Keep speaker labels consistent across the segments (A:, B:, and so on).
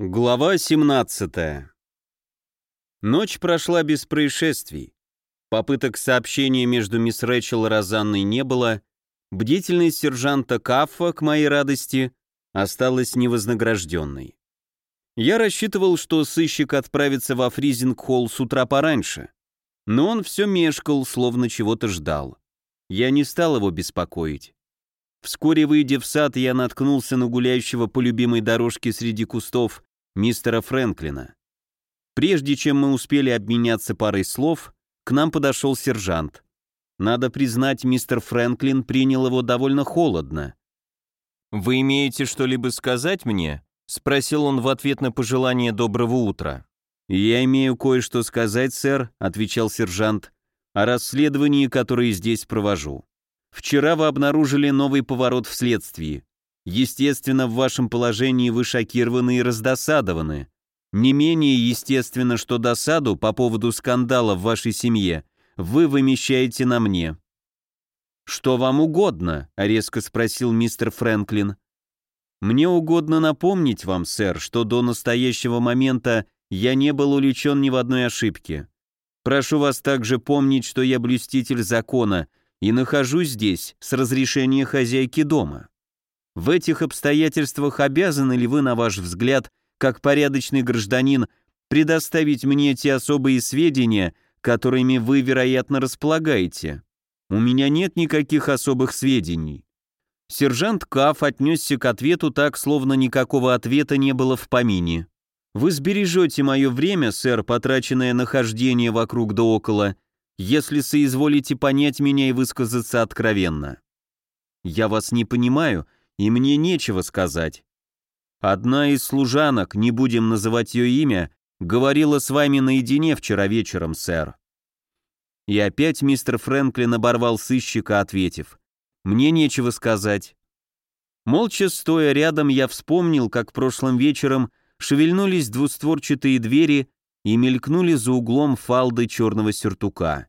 A: Глава 17 Ночь прошла без происшествий. Попыток сообщения между мисс Рэчел и Розанной не было. Бдительность сержанта Каффа, к моей радости, осталась невознагражденной. Я рассчитывал, что сыщик отправится во фризинг-холл с утра пораньше, но он все мешкал, словно чего-то ждал. Я не стал его беспокоить. Вскоре, выйдя в сад, я наткнулся на гуляющего по любимой дорожке среди кустов мистера Фрэнклина. Прежде чем мы успели обменяться парой слов, к нам подошел сержант. Надо признать, мистер Фрэнклин принял его довольно холодно. «Вы имеете что-либо сказать мне?» — спросил он в ответ на пожелание доброго утра. «Я имею кое-что сказать, сэр», — отвечал сержант, «о расследовании, которое здесь провожу. Вчера вы обнаружили новый поворот в следствии. Естественно, в вашем положении вы шокированы и раздосадованы. Не менее естественно, что досаду по поводу скандала в вашей семье вы вымещаете на мне. «Что вам угодно?» — резко спросил мистер Фрэнклин. «Мне угодно напомнить вам, сэр, что до настоящего момента я не был увлечен ни в одной ошибке. Прошу вас также помнить, что я блюститель закона и нахожусь здесь с разрешения хозяйки дома. В этих обстоятельствах обязаны ли вы, на ваш взгляд, как порядочный гражданин, предоставить мне те особые сведения, которыми вы, вероятно, располагаете? У меня нет никаких особых сведений. Сержант Каф отнесся к ответу так, словно никакого ответа не было в помине. Вы сбережете мое время, сэр, потраченное на хождение вокруг да около, если соизволите понять меня и высказаться откровенно. Я вас не понимаю, и мне нечего сказать. Одна из служанок, не будем называть ее имя, говорила с вами наедине вчера вечером, сэр. И опять мистер Фрэнклин оборвал сыщика, ответив, «Мне нечего сказать». Молча стоя рядом, я вспомнил, как прошлым вечером шевельнулись двустворчатые двери и мелькнули за углом фалды черного сюртука.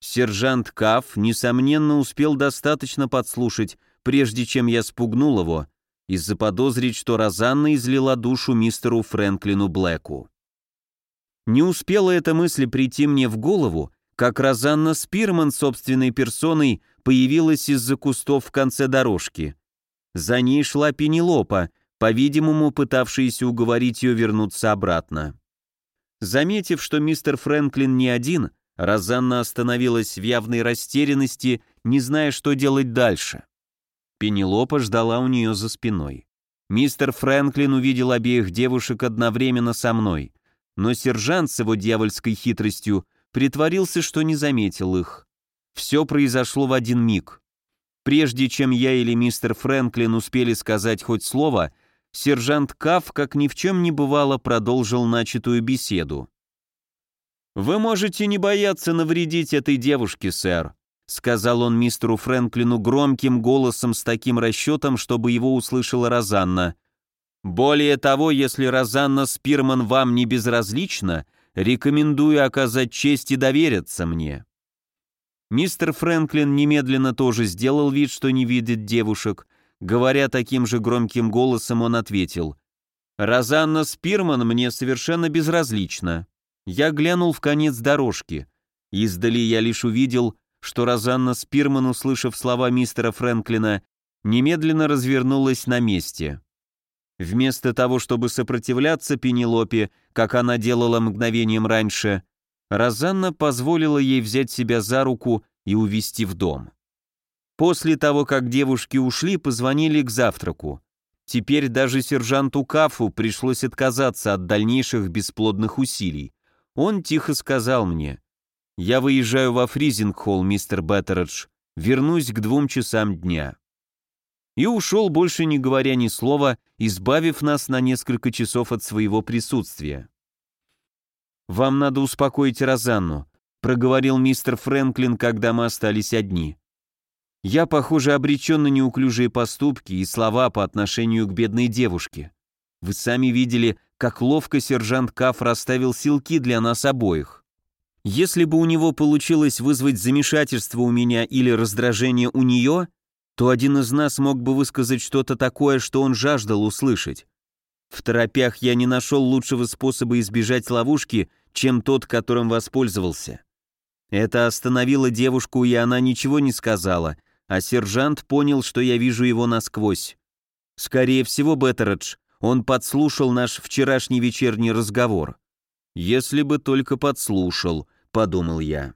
A: Сержант Каф, несомненно, успел достаточно подслушать, прежде чем я спугнул его, и заподозрить, что Розанна излила душу мистеру Фрэнклину Блэку. Не успела эта мысль прийти мне в голову, как Розанна Спирман собственной персоной появилась из-за кустов в конце дорожки. За ней шла Пенелопа, по-видимому, пытавшаяся уговорить ее вернуться обратно. Заметив, что мистер Фрэнклин не один, Розанна остановилась в явной растерянности, не зная, что делать дальше. Пенелопа ждала у нее за спиной. Мистер Фрэнклин увидел обеих девушек одновременно со мной, но сержант с его дьявольской хитростью притворился, что не заметил их. Все произошло в один миг. Прежде чем я или мистер Фрэнклин успели сказать хоть слово, сержант Каф, как ни в чем не бывало, продолжил начатую беседу. «Вы можете не бояться навредить этой девушке, сэр. — сказал он мистеру Фрэнклину громким голосом с таким расчетом, чтобы его услышала Розанна. «Более того, если Розанна Спирман вам не безразлична, рекомендую оказать честь и довериться мне». Мистер Фрэнклин немедленно тоже сделал вид, что не видит девушек. Говоря таким же громким голосом, он ответил. «Розанна Спирман мне совершенно безразлична». Я глянул в конец дорожки. Издали я лишь увидел, что Розанна Спирман, услышав слова мистера Фрэнклина, немедленно развернулась на месте. Вместо того, чтобы сопротивляться Пенелопе, как она делала мгновением раньше, Розанна позволила ей взять себя за руку и увести в дом. После того, как девушки ушли, позвонили к завтраку. Теперь даже сержанту Кафу пришлось отказаться от дальнейших бесплодных усилий. Он тихо сказал мне, я выезжаю во Фризинг-холл, мистер Беттередж. Вернусь к двум часам дня». И ушел, больше не говоря ни слова, избавив нас на несколько часов от своего присутствия. «Вам надо успокоить Розанну», — проговорил мистер Фрэнклин, когда мы остались одни. «Я, похоже, обречен на неуклюжие поступки и слова по отношению к бедной девушке. Вы сами видели, как ловко сержант Каф расставил силки для нас обоих. Если бы у него получилось вызвать замешательство у меня или раздражение у нее, то один из нас мог бы высказать что-то такое, что он жаждал услышать. В торопях я не нашел лучшего способа избежать ловушки, чем тот, которым воспользовался. Это остановило девушку, и она ничего не сказала, а сержант понял, что я вижу его насквозь. Скорее всего, Беттередж, он подслушал наш вчерашний вечерний разговор. «Если бы только подслушал», — подумал я.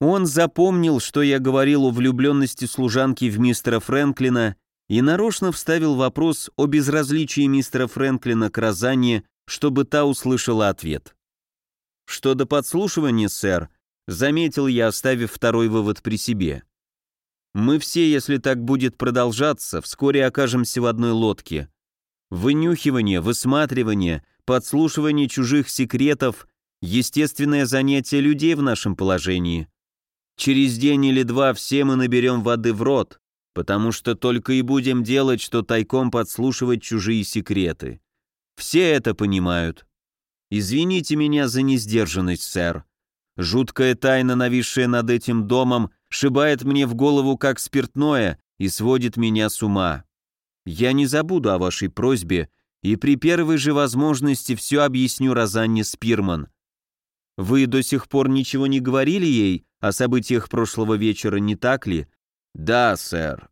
A: Он запомнил, что я говорил о влюбленности служанки в мистера Фрэнклина и нарочно вставил вопрос о безразличии мистера Фрэнклина к Розанне, чтобы та услышала ответ. «Что до подслушивания, сэр», — заметил я, оставив второй вывод при себе. «Мы все, если так будет продолжаться, вскоре окажемся в одной лодке. Вынюхивание, высматривание, подслушивание чужих секретов — естественное занятие людей в нашем положении». Через день или два все мы наберем воды в рот, потому что только и будем делать, что тайком подслушивать чужие секреты. Все это понимают. Извините меня за несдержанность, сэр. Жуткая тайна, нависшая над этим домом, шибает мне в голову как спиртное и сводит меня с ума. Я не забуду о вашей просьбе и при первой же возможности все объясню Розанне Спирман. Вы до сих пор ничего не говорили ей о событиях прошлого вечера, не так ли? Да, сэр.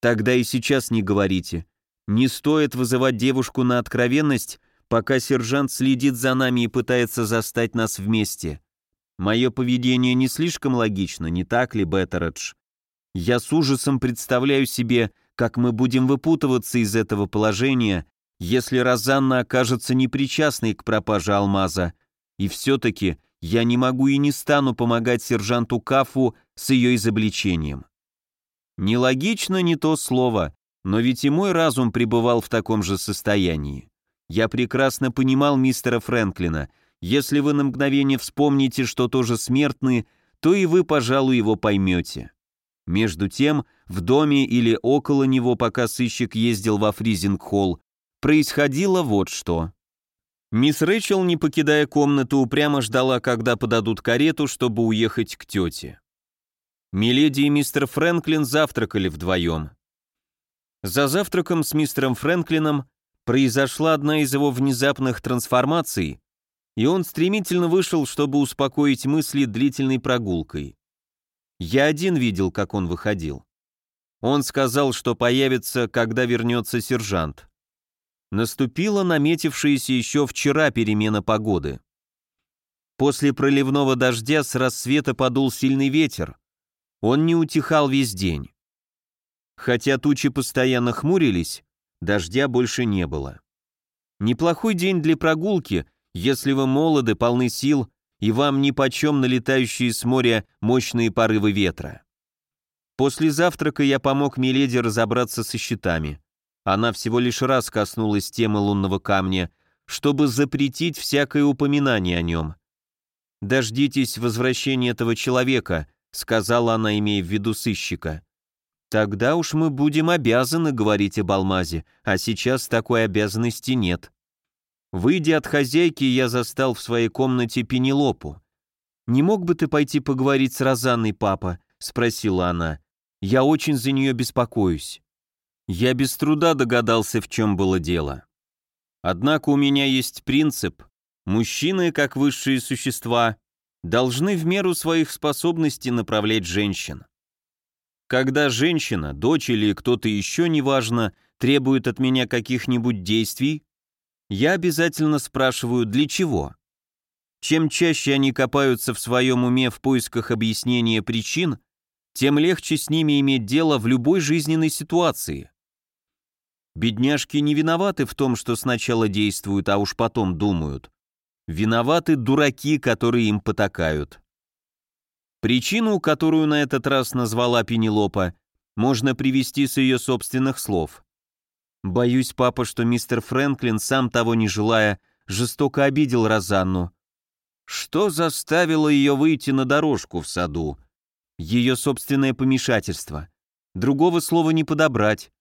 A: Тогда и сейчас не говорите. Не стоит вызывать девушку на откровенность, пока сержант следит за нами и пытается застать нас вместе. Мое поведение не слишком логично, не так ли, Беттередж? Я с ужасом представляю себе, как мы будем выпутываться из этого положения, если Розанна окажется непричастной к пропаже алмаза. И все-таки я не могу и не стану помогать сержанту Кафу с ее изобличением. Нелогично не то слово, но ведь и мой разум пребывал в таком же состоянии. Я прекрасно понимал мистера Фрэнклина. Если вы на мгновение вспомните, что тоже смертны, то и вы, пожалуй, его поймете. Между тем, в доме или около него, пока сыщик ездил во фризинг-холл, происходило вот что. Мисс Рэйчел, не покидая комнату, упрямо ждала, когда подадут карету, чтобы уехать к тете. Миледи и мистер Фрэнклин завтракали вдвоем. За завтраком с мистером Фрэнклином произошла одна из его внезапных трансформаций, и он стремительно вышел, чтобы успокоить мысли длительной прогулкой. Я один видел, как он выходил. Он сказал, что появится, когда вернется сержант наступила наметившаяся еще вчера перемена погоды. После проливного дождя с рассвета подул сильный ветер. Он не утихал весь день. Хотя тучи постоянно хмурились, дождя больше не было. Неплохой день для прогулки, если вы молоды, полны сил, и вам нипочем налетающие с моря мощные порывы ветра. После завтрака я помог Миледи разобраться со счетами. Она всего лишь раз коснулась темы лунного камня, чтобы запретить всякое упоминание о нем. «Дождитесь возвращения этого человека», — сказала она, имея в виду сыщика. «Тогда уж мы будем обязаны говорить об алмазе, а сейчас такой обязанности нет». Выйдя от хозяйки, я застал в своей комнате Пенелопу. «Не мог бы ты пойти поговорить с Розанной, папа?» — спросила она. «Я очень за нее беспокоюсь». Я без труда догадался, в чем было дело. Однако у меня есть принцип. Мужчины, как высшие существа, должны в меру своих способностей направлять женщин. Когда женщина, дочь или кто-то еще, неважно, требует от меня каких-нибудь действий, я обязательно спрашиваю, для чего. Чем чаще они копаются в своем уме в поисках объяснения причин, тем легче с ними иметь дело в любой жизненной ситуации. Бедняжки не виноваты в том, что сначала действуют, а уж потом думают. Виноваты дураки, которые им потакают. Причину, которую на этот раз назвала Пенелопа, можно привести с ее собственных слов. «Боюсь, папа, что мистер Фрэнклин, сам того не желая, жестоко обидел Розанну. Что заставило ее выйти на дорожку в саду? Ее собственное помешательство. Другого слова не подобрать.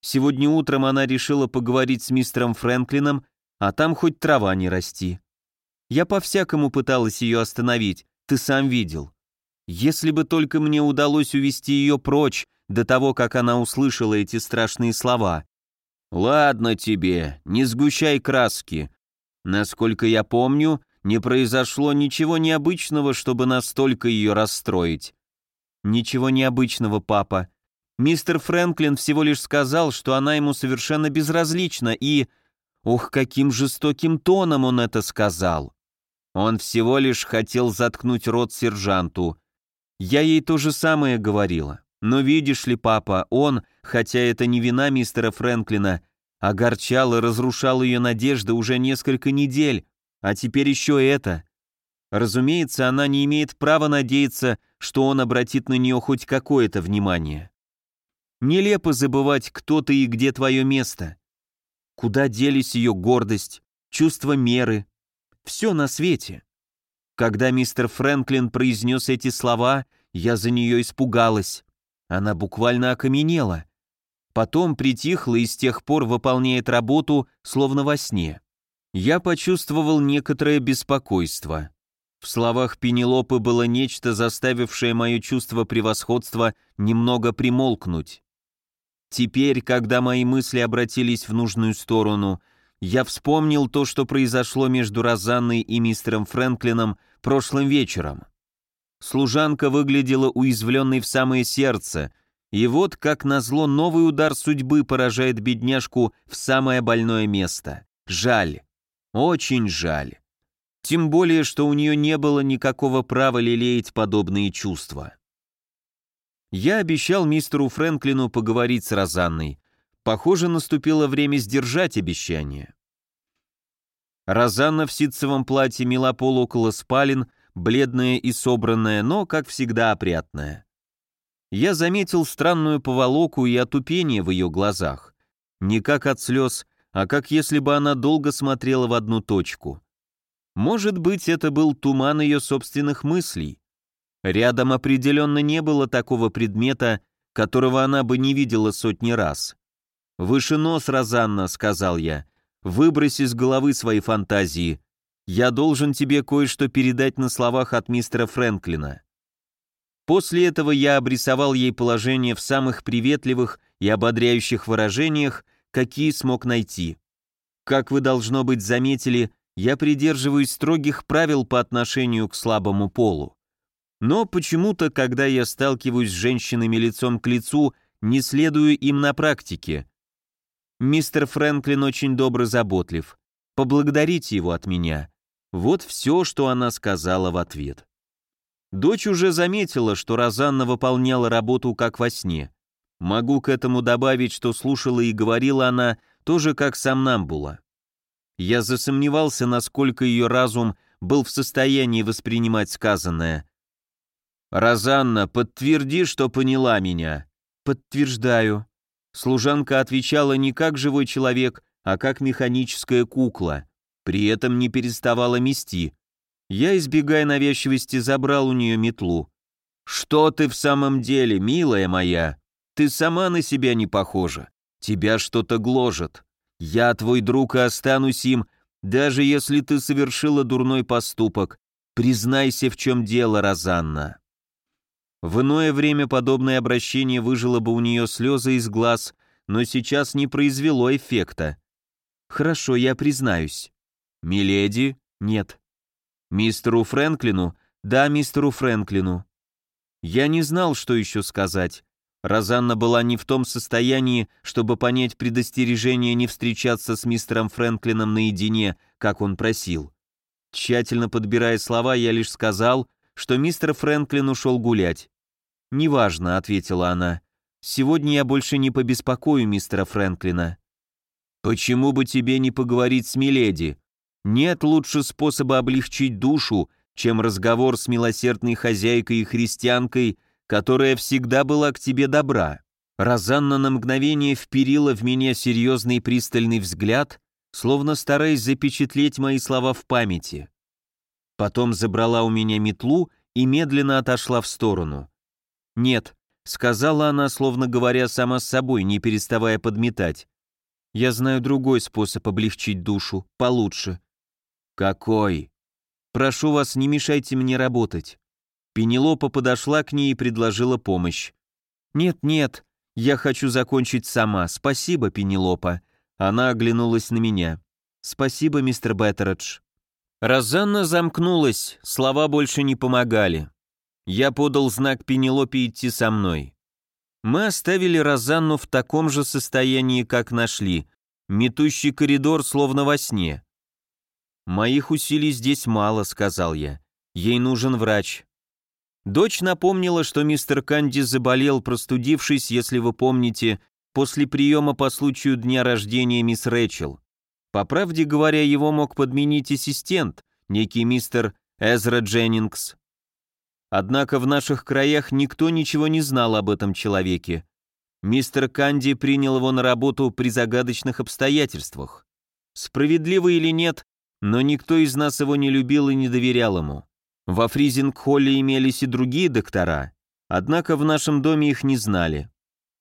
A: Сегодня утром она решила поговорить с мистером Фрэнклином, а там хоть трава не расти. Я по-всякому пыталась ее остановить, ты сам видел. Если бы только мне удалось увести ее прочь до того, как она услышала эти страшные слова. «Ладно тебе, не сгущай краски. Насколько я помню, не произошло ничего необычного, чтобы настолько ее расстроить». «Ничего необычного, папа. Мистер Фрэнклин всего лишь сказал, что она ему совершенно безразлична, и... Ух, каким жестоким тоном он это сказал!» Он всего лишь хотел заткнуть рот сержанту. Я ей то же самое говорила. Но видишь ли, папа, он, хотя это не вина мистера Фрэнклина, огорчал и разрушал ее надежды уже несколько недель, а теперь еще это. Разумеется, она не имеет права надеяться, что он обратит на нее хоть какое-то внимание. Нелепо забывать, кто ты и где твое место. Куда делись ее гордость, чувство меры, все на свете. Когда мистер Фрэнклин произнес эти слова, я за нее испугалась. Она буквально окаменела. Потом притихла и с тех пор выполняет работу, словно во сне. Я почувствовал некоторое беспокойство. В словах Пенелопы было нечто, заставившее мое чувство превосходства немного примолкнуть. Теперь, когда мои мысли обратились в нужную сторону, я вспомнил то, что произошло между Розанной и мистером Фрэнклином прошлым вечером. Служанка выглядела уязвленной в самое сердце, и вот, как назло, новый удар судьбы поражает бедняжку в самое больное место. Жаль. Очень жаль. Тем более, что у нее не было никакого права лелеять подобные чувства. Я обещал мистеру Фрэнклину поговорить с Розанной. Похоже, наступило время сдержать обещание. Розанна в ситцевом платье мела пол около спален, бледная и собранная, но, как всегда, опрятная. Я заметил странную поволоку и отупение в ее глазах. Не как от слез, а как если бы она долго смотрела в одну точку. Может быть, это был туман ее собственных мыслей. Рядом определенно не было такого предмета, которого она бы не видела сотни раз. «Выше нос, Розанна», — сказал я, — «выбрось из головы свои фантазии. Я должен тебе кое-что передать на словах от мистера Фрэнклина». После этого я обрисовал ей положение в самых приветливых и ободряющих выражениях, какие смог найти. Как вы, должно быть, заметили, я придерживаюсь строгих правил по отношению к слабому полу. Но почему-то, когда я сталкиваюсь с женщинами лицом к лицу, не следую им на практике. Мистер Фрэнклин очень добр и заботлив. Поблагодарите его от меня. Вот все, что она сказала в ответ. Дочь уже заметила, что Розанна выполняла работу как во сне. Могу к этому добавить, что слушала и говорила она тоже как сам Намбула. Я засомневался, насколько ее разум был в состоянии воспринимать сказанное. «Розанна, подтверди, что поняла меня». «Подтверждаю». Служанка отвечала не как живой человек, а как механическая кукла. При этом не переставала мести. Я, избегая навязчивости, забрал у нее метлу. «Что ты в самом деле, милая моя? Ты сама на себя не похожа. Тебя что-то гложет. Я твой друг и останусь им, даже если ты совершила дурной поступок. Признайся, в чем дело, Розанна». В иное время подобное обращение выжило бы у нее слезы из глаз, но сейчас не произвело эффекта. «Хорошо, я признаюсь». «Миледи?» «Нет». «Мистеру Фрэнклину?» «Да, мистеру Фрэнклину». Я не знал, что еще сказать. Розанна была не в том состоянии, чтобы понять предостережение не встречаться с мистером Фрэнклином наедине, как он просил. Тщательно подбирая слова, я лишь сказал, что мистер Фрэнклин ушел гулять. «Неважно», — ответила она. «Сегодня я больше не побеспокою мистера Фрэнклина». «Почему бы тебе не поговорить с Миледи? Нет лучше способа облегчить душу, чем разговор с милосердной хозяйкой и христианкой, которая всегда была к тебе добра». Розанна на мгновение вперила в меня серьезный пристальный взгляд, словно стараясь запечатлеть мои слова в памяти. Потом забрала у меня метлу и медленно отошла в сторону. «Нет», — сказала она, словно говоря сама с собой, не переставая подметать. «Я знаю другой способ облегчить душу, получше». «Какой?» «Прошу вас, не мешайте мне работать». Пенелопа подошла к ней и предложила помощь. «Нет, нет, я хочу закончить сама, спасибо, Пенелопа. Она оглянулась на меня. «Спасибо, мистер Беттередж». Розанна замкнулась, слова больше не помогали. Я подал знак Пенелопе идти со мной. Мы оставили Розанну в таком же состоянии, как нашли, метущий коридор словно во сне. «Моих усилий здесь мало», — сказал я. «Ей нужен врач». Дочь напомнила, что мистер Канди заболел, простудившись, если вы помните, после приема по случаю дня рождения мисс Рэчел. По правде говоря, его мог подменить ассистент, некий мистер Эзра Дженнингс. Однако в наших краях никто ничего не знал об этом человеке. Мистер Канди принял его на работу при загадочных обстоятельствах. Справедливо или нет, но никто из нас его не любил и не доверял ему. Во Фризинг-холле имелись и другие доктора, однако в нашем доме их не знали.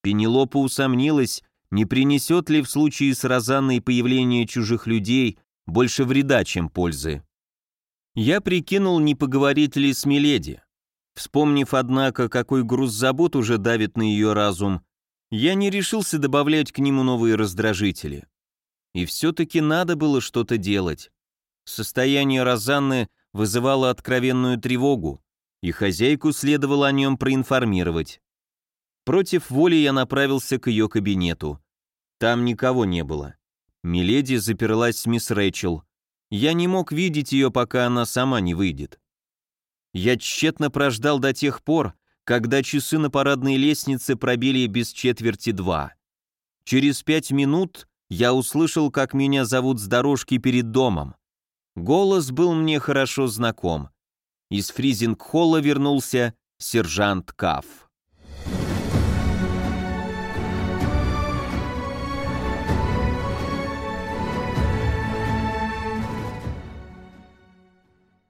A: Пенелопа усомнилась, не принесет ли в случае с Розанной появление чужих людей больше вреда, чем пользы. Я прикинул, не поговорить ли с Миледи. Вспомнив, однако, какой груз забот уже давит на ее разум, я не решился добавлять к нему новые раздражители. И все-таки надо было что-то делать. Состояние Розанны вызывало откровенную тревогу, и хозяйку следовало о нем проинформировать. Против воли я направился к ее кабинету. Там никого не было. Миледи заперлась с мисс Рэйчел. Я не мог видеть ее, пока она сама не выйдет. Я тщетно прождал до тех пор, когда часы на парадной лестнице пробили без четверти два. Через пять минут я услышал, как меня зовут с дорожки перед домом. Голос был мне хорошо знаком. Из фризинг-холла вернулся сержант Кафф.